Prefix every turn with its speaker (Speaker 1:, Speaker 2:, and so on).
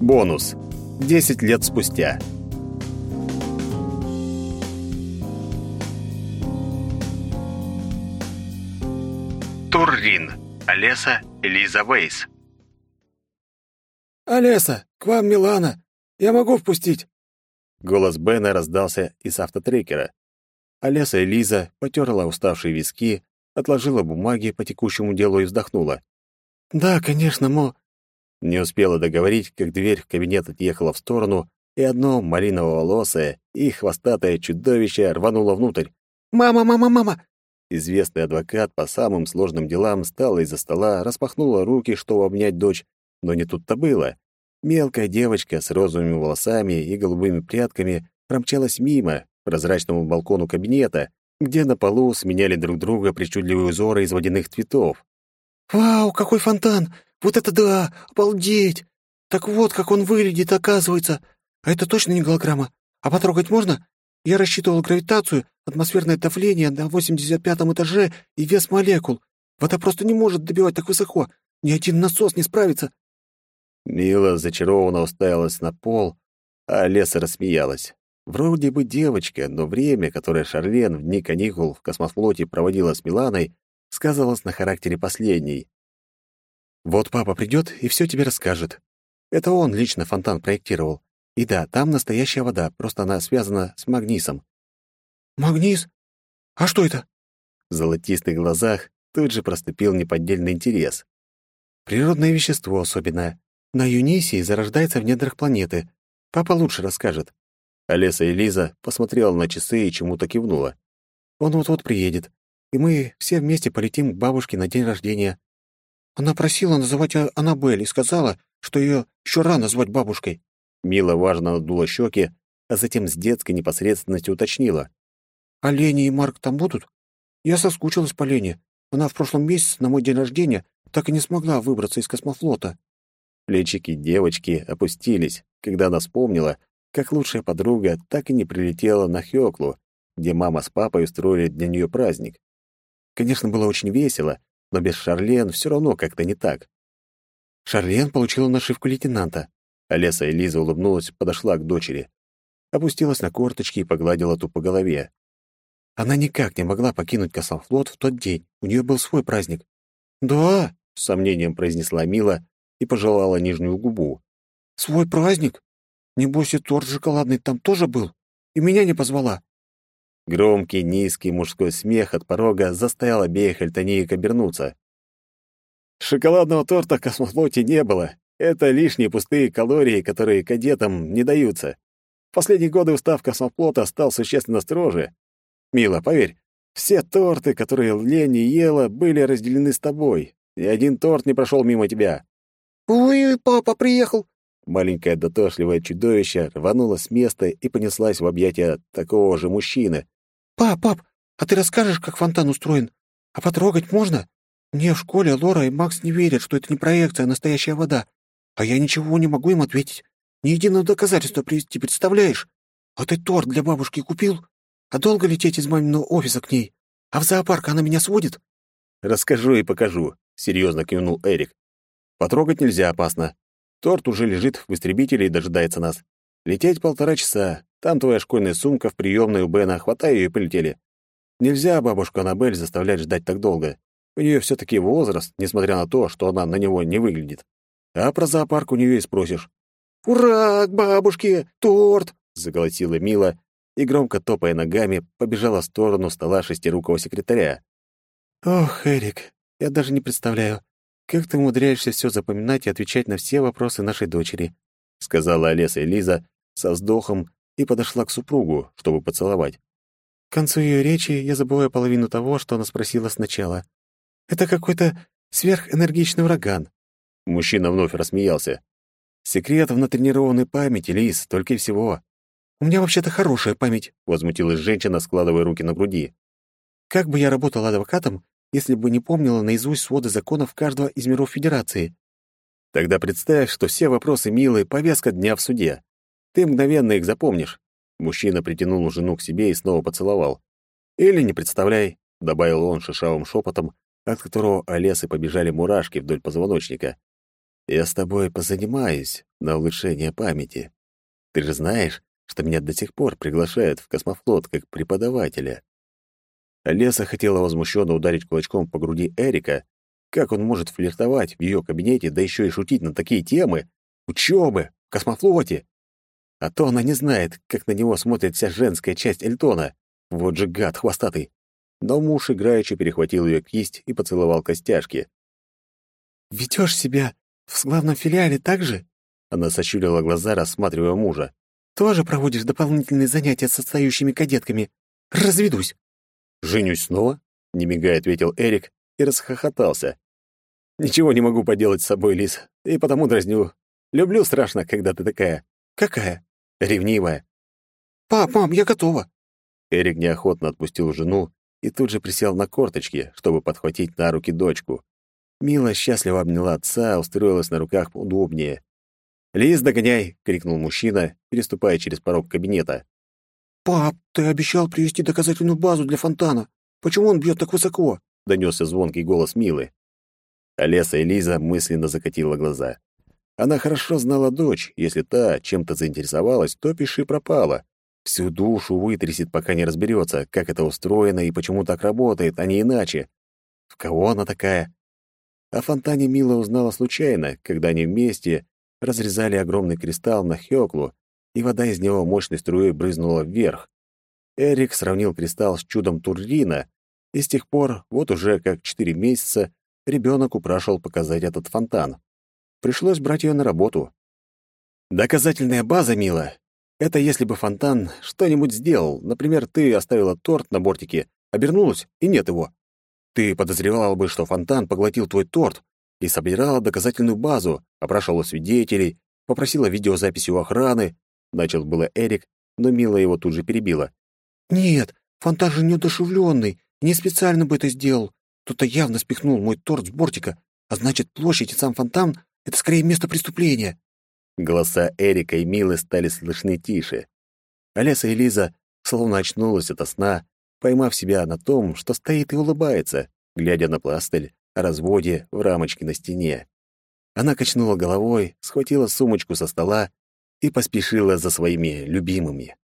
Speaker 1: Бонус. 10 лет спустя. Туррин. Олеса Элиза Вейс.
Speaker 2: «Олеса, к вам Милана! Я могу впустить!»
Speaker 1: Голос Бена раздался из автотрекера. Олеса Элиза потерла уставшие виски, отложила бумаги по текущему делу и вздохнула.
Speaker 2: «Да, конечно, Мо...»
Speaker 1: Не успела договорить, как дверь в кабинет отъехала в сторону, и одно малиново-волосое и хвостатое чудовище рвануло внутрь.
Speaker 2: «Мама, мама, мама!»
Speaker 1: Известный адвокат по самым сложным делам встала из-за стола, распахнула руки, чтобы обнять дочь, но не тут-то было. Мелкая девочка с розовыми волосами и голубыми прядками промчалась мимо, к прозрачному балкону кабинета, где на полу сменяли друг друга причудливые узоры из водяных цветов.
Speaker 2: «Вау, какой фонтан! Вот это да! Обалдеть! Так вот, как он выглядит, оказывается! А это точно не голограмма? А потрогать можно? Я рассчитывал гравитацию, атмосферное давление на 85 этаже и вес молекул. Вода просто не может добивать так высоко. Ни один насос не справится».
Speaker 1: Мила зачарованно уставилась на пол, а Леса рассмеялась. Вроде бы девочка, но время, которое Шарлен в дни каникул в космофлоте проводила с Миланой, сказывалось на характере последней. «Вот папа придет и все тебе расскажет. Это он лично фонтан проектировал. И да, там настоящая вода, просто она связана с магнисом».
Speaker 2: «Магнис? А что это?»
Speaker 1: В золотистых глазах тут же проступил неподдельный интерес. «Природное вещество особенное. На Юнисии зарождается в недрах планеты. Папа лучше расскажет». Олеса и Лиза посмотрела на часы и чему-то кивнула. «Он вот-вот приедет, и мы все вместе полетим к бабушке на день рождения.
Speaker 2: Она просила называть ее Аннабель и сказала, что ее еще рано звать бабушкой».
Speaker 1: Мила важно надула щеки, а затем с детской непосредственностью уточнила.
Speaker 2: «А и Марк там будут? Я соскучилась по Лене. Она в прошлом месяце на мой день рождения так и не смогла выбраться из космофлота».
Speaker 1: Плечики девочки опустились, когда она вспомнила, как лучшая подруга так и не прилетела на Хёклу, где мама с папой устроили для нее праздник. Конечно, было очень весело, но без Шарлен все равно как-то не так. Шарлен получила нашивку лейтенанта. Олеса и Лиза улыбнулась, подошла к дочери. Опустилась на корточки и погладила ту по голове. Она никак не могла покинуть космофлот в тот день. У нее был свой праздник.
Speaker 2: «Да», —
Speaker 1: с сомнением произнесла Мила и пожелала нижнюю губу.
Speaker 2: «Свой праздник? Небось, и торт шоколадный там тоже был? И меня не позвала?»
Speaker 1: Громкий, низкий мужской смех от порога заставил обеих альтанеек обернуться. Шоколадного торта в космофлоте не было. Это лишние пустые калории, которые кадетам не даются. В последние годы устав космофлота стал существенно строже. Мила, поверь, все торты, которые Лени ела, были разделены с тобой. Ни один торт не прошел мимо тебя.
Speaker 2: «Ой, папа приехал!»
Speaker 1: Маленькое дотошливое чудовище рвануло с места и понеслась в объятия такого же мужчины.
Speaker 2: «Пап, пап, а ты расскажешь, как фонтан устроен? А потрогать можно? Мне в школе Лора и Макс не верят, что это не проекция, а настоящая вода. А я ничего не могу им ответить. Ни единого доказательства привести, представляешь? А ты торт для бабушки купил? А долго лететь из маминого офиса к ней? А в зоопарк она меня сводит?»
Speaker 1: «Расскажу и покажу», — серьезно кивнул Эрик. «Потрогать нельзя, опасно. Торт уже лежит в истребителе и дожидается нас. Лететь полтора часа. Там твоя школьная сумка в приемной у Бена. Хватай ее и полетели. Нельзя бабушку Аннабель заставлять ждать так долго. У нее все таки возраст, несмотря на то, что она на него не выглядит. А про зоопарк у нее и спросишь.
Speaker 2: «Ура, к бабушке! Торт!»
Speaker 1: — заголосила Мила и, громко топая ногами, побежала в сторону стола шестирукого секретаря.
Speaker 2: «Ох, Эрик, я даже не представляю, как ты умудряешься все запоминать и отвечать на все вопросы нашей дочери», —
Speaker 1: сказала Олеса и Лиза со вздохом и подошла к супругу, чтобы поцеловать.
Speaker 2: К концу ее речи я забываю половину того, что она спросила сначала. «Это какой-то сверхэнергичный ураган».
Speaker 1: Мужчина вновь рассмеялся. «Секрет в натренированной памяти, Лиз, только и всего».
Speaker 2: «У меня вообще-то хорошая память», —
Speaker 1: возмутилась женщина, складывая руки на груди.
Speaker 2: «Как бы я работала адвокатом, если бы не помнила наизусть своды законов каждого из миров Федерации.
Speaker 1: Тогда представь, что все вопросы милые — повестка дня в суде. Ты мгновенно их запомнишь. Мужчина притянул жену к себе и снова поцеловал. Или не представляй, — добавил он шишавым шепотом, от которого Олесы побежали мурашки вдоль позвоночника. Я с тобой позанимаюсь на улучшение памяти. Ты же знаешь, что меня до сих пор приглашают в космофлот как преподавателя. Леса хотела возмущенно ударить кулачком по груди Эрика. Как он может флиртовать в ее кабинете, да еще и шутить на такие темы? Учебы, в космофлоте. А то она не знает, как на него смотрит вся женская часть Эльтона. Вот же гад хвостатый. Но муж играючи перехватил ее кисть и поцеловал костяшки.
Speaker 2: «Ведешь себя в главном филиале так же?»
Speaker 1: Она сощурила глаза, рассматривая мужа.
Speaker 2: «Тоже проводишь дополнительные занятия с отстающими кадетками? Разведусь!»
Speaker 1: «Женюсь снова?» — не мигая ответил Эрик и расхохотался. «Ничего не могу поделать с собой, Лис, и потому дразню. Люблю страшно, когда ты такая.
Speaker 2: Какая?
Speaker 1: Ревнивая».
Speaker 2: «Пап, мам, я готова».
Speaker 1: Эрик неохотно отпустил жену и тут же присел на корточки, чтобы подхватить на руки дочку. Мила счастливо обняла отца, устроилась на руках удобнее. «Лиз, догоняй!» — крикнул мужчина, переступая через порог кабинета.
Speaker 2: «Пап, ты обещал привести доказательную базу для фонтана. Почему он бьет так высоко?»
Speaker 1: — донесся звонкий голос Милы. Олеса и Лиза мысленно закатила глаза. Она хорошо знала дочь. Если та чем-то заинтересовалась, то пиши пропала. Всю душу вытрясет, пока не разберется, как это устроено и почему так работает, а не иначе. В кого она такая? О фонтане Мила узнала случайно, когда они вместе разрезали огромный кристалл на Хёклу, и вода из него мощной струей брызнула вверх. Эрик сравнил кристалл с чудом Туррина, и с тех пор, вот уже как четыре месяца, ребенок упрашивал показать этот фонтан. Пришлось брать ее на работу. «Доказательная база, Мила. Это если бы фонтан что-нибудь сделал. Например, ты оставила торт на бортике, обернулась, и нет его. Ты подозревала бы, что фонтан поглотил твой торт, и собирала доказательную базу, опрашивала свидетелей, попросила видеозаписи у охраны, Начал было Эрик, но Мила его тут же перебила.
Speaker 2: «Нет, фонтан же неодушевленный, не специально бы это сделал. Кто-то явно спихнул мой торт с бортика, а значит, площадь и сам фонтан — это скорее место преступления».
Speaker 1: Голоса Эрика и Милы стали слышны тише. Олеса и Лиза словно очнулась ото сна, поймав себя на том, что стоит и улыбается, глядя на пластырь о разводе в рамочке на стене. Она качнула головой, схватила сумочку со стола и поспешила за своими любимыми.